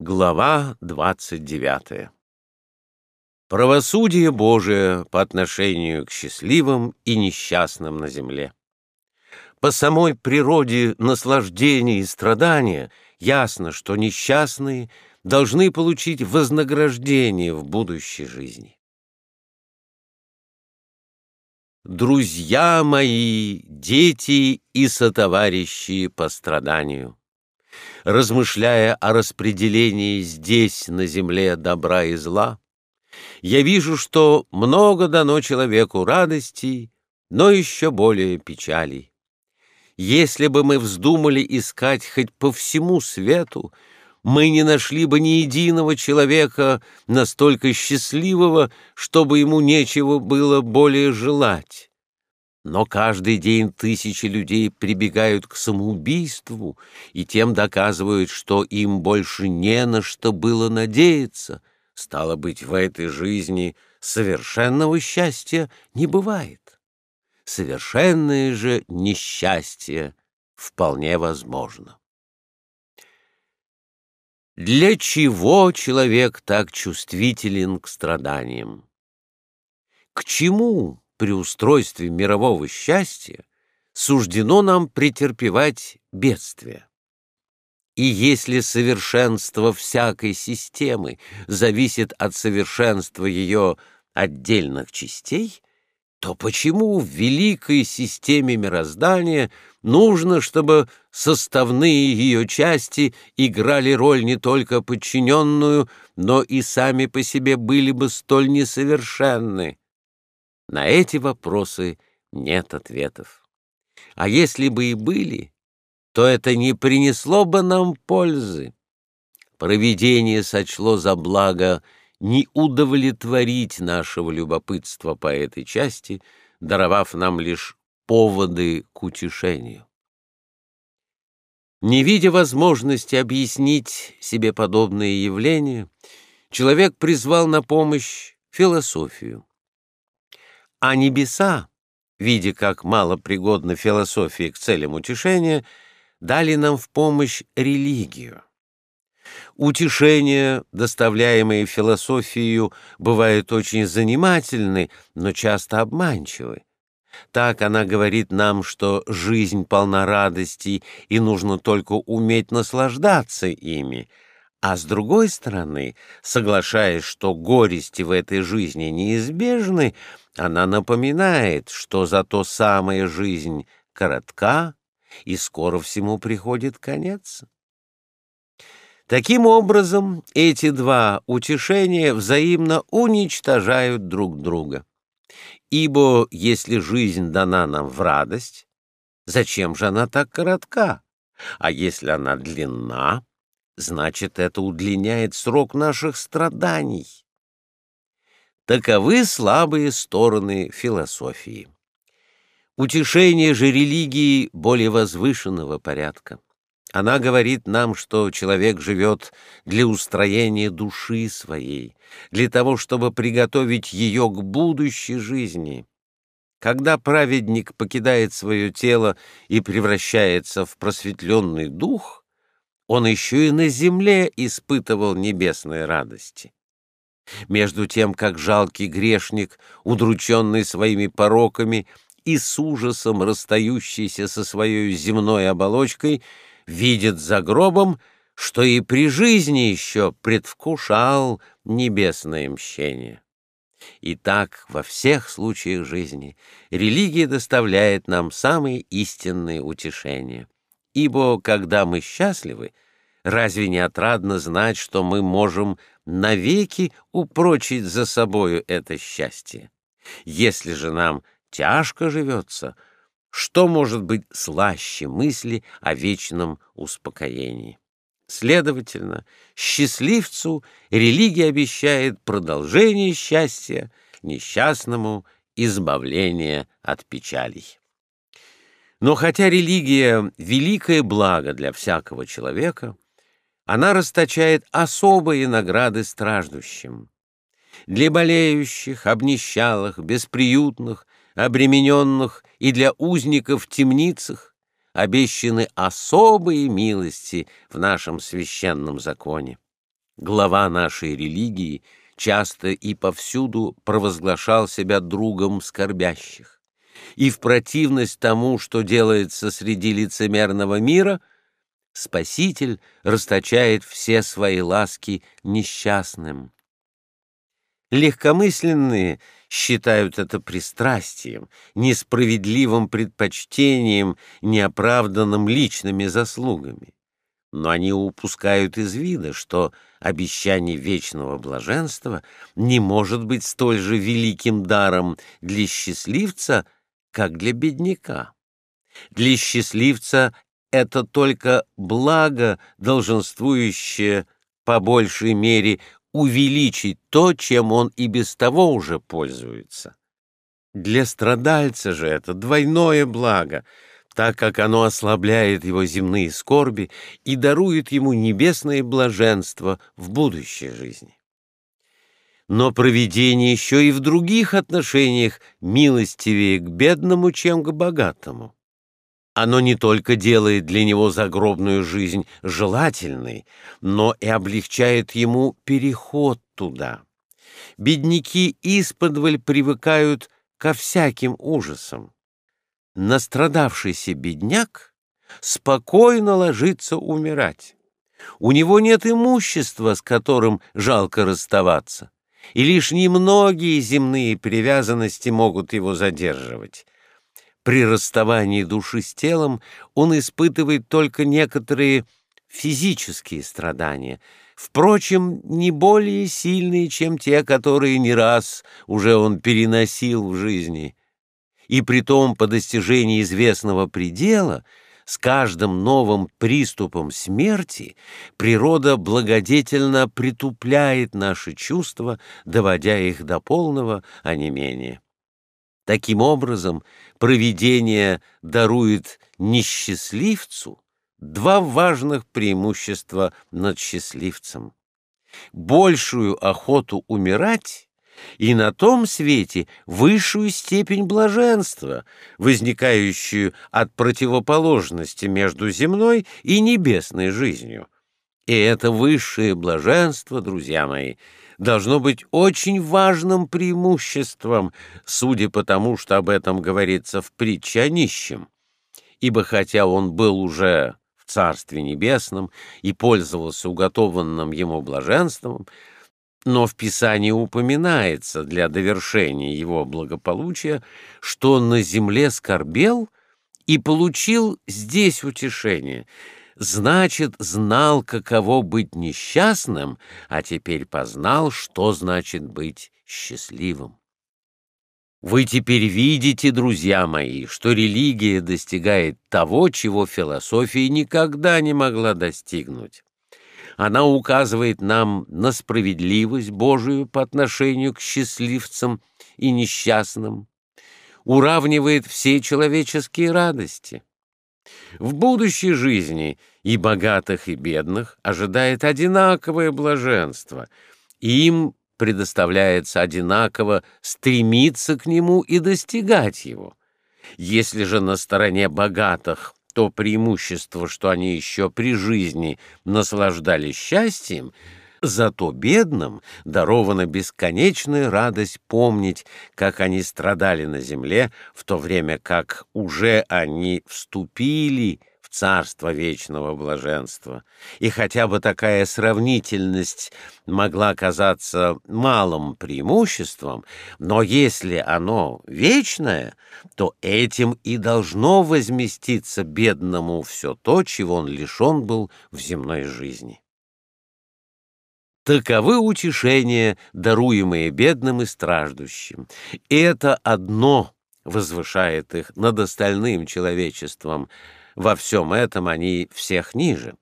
Глава 29. Правосудие Божие по отношению к счастливым и несчастным на земле. По самой природе наслаждения и страдания ясно, что несчастные должны получить вознаграждение в будущей жизни. Друзья мои, дети и сотоварищи по страданию, размышляя о распределении здесь, на земле, добра и зла, я вижу, что много дано человеку радостей, но еще более печалей. Если бы мы вздумали искать хоть по всему свету, мы не нашли бы ни единого человека настолько счастливого, чтобы ему нечего было более желать. Но каждый день тысячи людей прибегают к самоубийству и тем доказывают, что им больше не на что было надеяться. Стало быть, в этой жизни совершенного счастья не бывает. Совершенное же несчастье вполне возможно. Для чего человек так чувствителен к страданиям? К чему при устройстве мирового счастья суждено нам претерпевать бедствия. И если совершенство всякой системы зависит от совершенства ее отдельных частей, то почему в великой системе мироздания нужно, чтобы составные ее части играли роль не только подчиненную, но и сами по себе были бы столь несовершенны? На эти вопросы нет ответов. А если бы и были, то это не принесло бы нам пользы. Провидение сочло за благо не удовлетворить нашего любопытства по этой части, даровав нам лишь поводы к утешению. Не видя возможности объяснить себе подобные явления, человек призвал на помощь философию. А небеса, видя, как мало пригодна философия к целям утешения, дали нам в помощь религию. Утешения, доставляемые философией, бывают очень занимательны, но часто обманчивы. Так она говорит нам, что жизнь полна радостей, и нужно только уметь наслаждаться ими. А с другой стороны, соглашаясь, что горести в этой жизни неизбежны, она напоминает, что зато самая жизнь коротка, и скоро всему приходит конец. Таким образом, эти два утешения взаимно уничтожают друг друга. Ибо если жизнь дана нам в радость, зачем же она так коротка? А если она длинна, значит, это удлиняет срок наших страданий. Таковы слабые стороны философии. Утешение же религии более возвышенного порядка. Она говорит нам, что человек живет для устроения души своей, для того, чтобы приготовить ее к будущей жизни. Когда праведник покидает свое тело и превращается в просветленный дух, он еще и на земле испытывал небесные радости. Между тем, как жалкий грешник, удрученный своими пороками и с ужасом расстающийся со своей земной оболочкой, видит за гробом, что и при жизни еще предвкушал небесное мщение. И так во всех случаях жизни религия доставляет нам самые истинные утешения. Ибо когда мы счастливы, разве не отрадно знать, что мы можем навеки упрочить за собою это счастье. Если же нам тяжко живется, что может быть слаще мысли о вечном успокоении? Следовательно, счастливцу религия обещает продолжение счастья, несчастному — избавление от печалей. Но хотя религия — великое благо для всякого человека — она расточает особые награды страждущим. Для болеющих, обнищалых, бесприютных, обремененных и для узников в темницах обещаны особые милости в нашем священном законе. глава нашей религии, часто и повсюду провозглашал себя другом скорбящих. И в противность тому, что делается среди лицемерного мира, Спаситель расточает все свои ласки несчастным. Легкомысленные считают это пристрастием, несправедливым предпочтением, неоправданным личными заслугами. Но они упускают из вида, что обещание вечного блаженства не может быть столь же великим даром для счастливца, как для бедняка. Для счастливца это только благо, долженствующее по большей мере увеличить то, чем он и без того уже пользуется. Для страдальца же это двойное благо, так как оно ослабляет его земные скорби и дарует ему небесное блаженство в будущей жизни. Но провидение еще и в других отношениях милостивее к бедному, чем к богатому. Оно не только делает для него загробную жизнь желательной, но и облегчает ему переход туда. Бедняки исподволь привыкают ко всяким ужасам. Настрадавшийся бедняк спокойно ложится умирать. У него нет имущества, с которым жалко расставаться, и лишь немногие земные привязанности могут его задерживать. При расставании души с телом он испытывает только некоторые физические страдания, впрочем, не более сильные, чем те, которые не раз уже он переносил в жизни. И притом по достижении известного предела с каждым новым приступом смерти природа благодетельно притупляет наши чувства, доводя их до полного онемения. Таким образом, провидение дарует несчастливцу два важных преимущества над счастливцем. Большую охоту умирать и на том свете высшую степень блаженства, возникающую от противоположности между земной и небесной жизнью. И это высшее блаженство, друзья мои, должно быть очень важным преимуществом, судя по тому, что об этом говорится в притче о нищем. Ибо хотя он был уже в Царстве Небесном и пользовался уготованным ему блаженством, но в Писании упоминается для довершения его благополучия, что на земле скорбел и получил здесь утешение — значит, знал, каково быть несчастным, а теперь познал, что значит быть счастливым. Вы теперь видите, друзья мои, что религия достигает того, чего философия никогда не могла достигнуть. Она указывает нам на справедливость Божию по отношению к счастливцам и несчастным, уравнивает все человеческие радости. В будущей жизни и богатых, и бедных ожидает одинаковое блаженство, и им предоставляется одинаково стремиться к нему и достигать его. Если же на стороне богатых то преимущество, что они еще при жизни наслаждались счастьем, Зато бедным дарована бесконечная радость помнить, как они страдали на земле, в то время как уже они вступили царство вечного блаженства. И хотя бы такая сравнительность могла казаться малым преимуществом, но если оно вечное, то этим и должно возместиться бедному все то, чего он лишен был в земной жизни. Таковы утешения, даруемые бедным и страждущим. И это одно возвышает их над остальным человечеством. Во всем этом они всех ниже.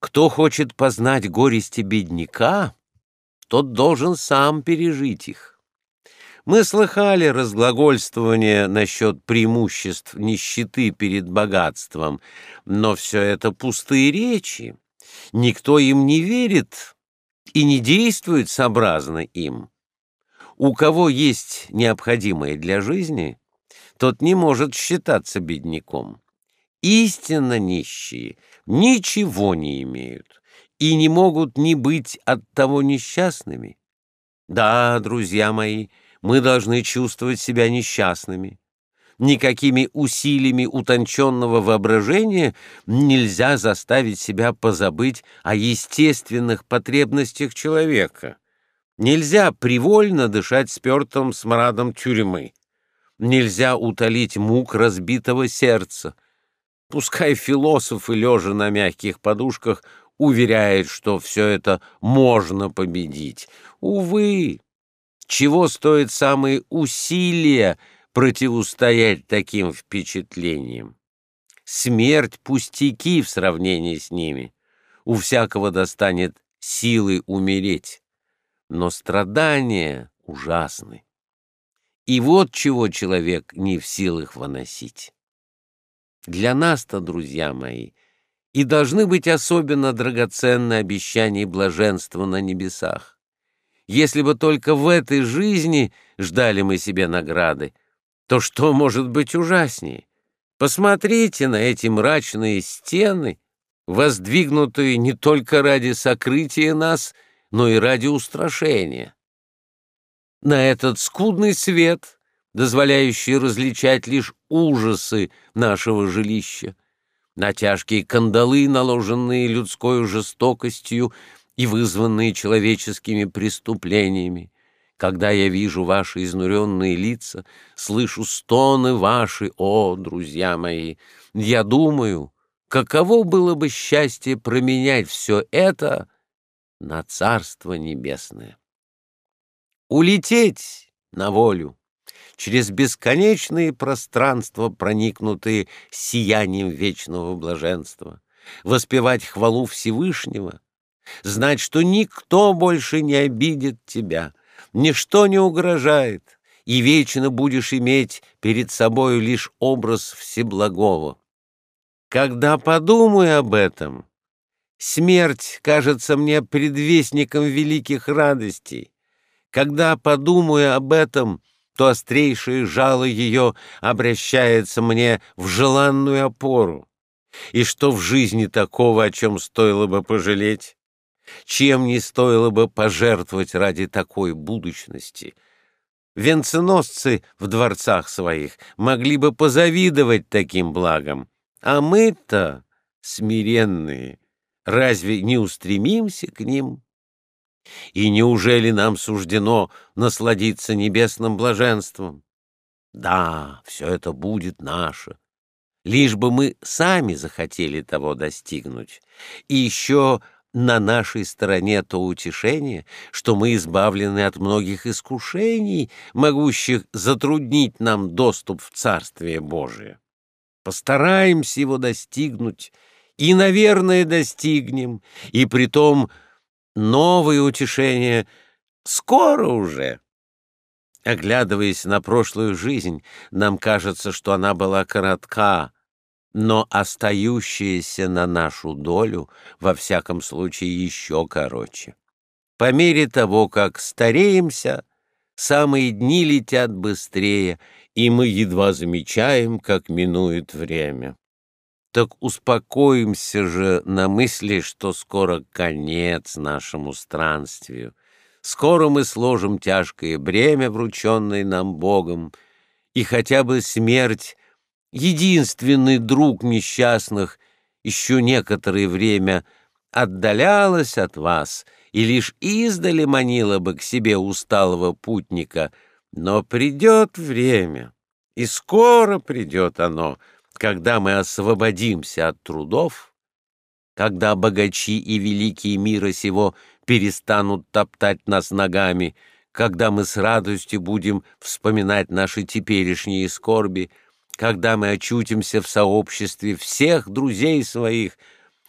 Кто хочет познать горести бедняка, тот должен сам пережить их. Мы слыхали разглагольствование насчет преимуществ нищеты перед богатством, но все это пустые речи. Никто им не верит, и не действует сообразно им. У кого есть необходимое для жизни, тот не может считаться бедняком. Истинно нищие ничего не имеют, и не могут не быть от того несчастными? Да, друзья мои, мы должны чувствовать себя несчастными. Никакими усилиями утонченного воображения нельзя заставить себя позабыть о естественных потребностях человека. Нельзя привольно дышать спертым смрадом тюрьмы. Нельзя утолить мук разбитого сердца. Пускай философы, лежа на мягких подушках, уверяет, что все это можно победить. Увы, чего стоят самые усилия противостоять таким впечатлениям? Смерть — пустяки в сравнении с ними. У всякого достанет силы умереть. Но страдания ужасны. И вот чего человек не в силах выносить. Для нас-то, друзья мои, и должны быть особенно драгоценны обещания блаженства на небесах. Если бы только в этой жизни ждали мы себе награды, то что может быть ужаснее? Посмотрите на эти мрачные стены, воздвигнутые не только ради сокрытия нас, но и ради устрашения. На этот скудный свет, дозволяющий различать лишь ужасы нашего жилища, на тяжкие кандалы, наложенные людской жестокостью и вызванные человеческими преступлениями. Когда я вижу ваши изнуренные лица, слышу стоны ваши, о, друзья мои, я думаю, каково было бы счастье променять все это на Царство Небесное. Улететь на волю, через бесконечные пространства, проникнутые сиянием вечного блаженства, воспевать хвалу Всевышнего, знать, что никто больше не обидит тебя, ничто не угрожает, и вечно будешь иметь перед собою лишь образ Всеблагого. Когда подумаю об этом, смерть кажется мне предвестником великих радостей. Когда подумаю об этом, то острейшее жало ее обращается мне в желанную опору. И что в жизни такого, о чем стоило бы пожалеть? Чем не стоило бы пожертвовать ради такой будущности? Венценосцы в дворцах своих могли бы позавидовать таким благам, а мы-то, смиренные, разве не устремимся к ним? И неужели нам суждено насладиться небесным блаженством? Да, все это будет наше, лишь бы мы сами захотели того достигнуть. И еще на нашей стороне то утешение, что мы избавлены от многих искушений, могущих затруднить нам доступ в Царствие Божие. Постараемся его достигнуть, и, наверное, достигнем, и притом новые утешения скоро уже. Оглядываясь на прошлую жизнь, нам кажется, что она была коротка, но остающаяся на нашу долю, во всяком случае, еще короче. По мере того, как стареемся, самые дни летят быстрее, и мы едва замечаем, как минует время. Так успокоимся же на мысли, что скоро конец нашему странствию. Скоро мы сложим тяжкое бремя, врученное нам Богом, и хотя бы смерть, единственный друг несчастных, еще некоторое время отдалялась от вас и лишь издали манила бы к себе усталого путника, но придет время, и скоро придет оно — когда мы освободимся от трудов, когда богачи и великие мира сего перестанут топтать нас ногами, когда мы с радостью будем вспоминать наши теперешние скорби, когда мы очутимся в сообществе всех друзей своих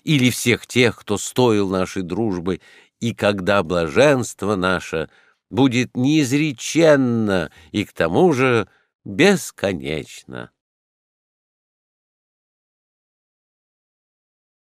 или всех тех, кто стоил нашей дружбы, и когда блаженство наше будет неизреченно и к тому же бесконечно.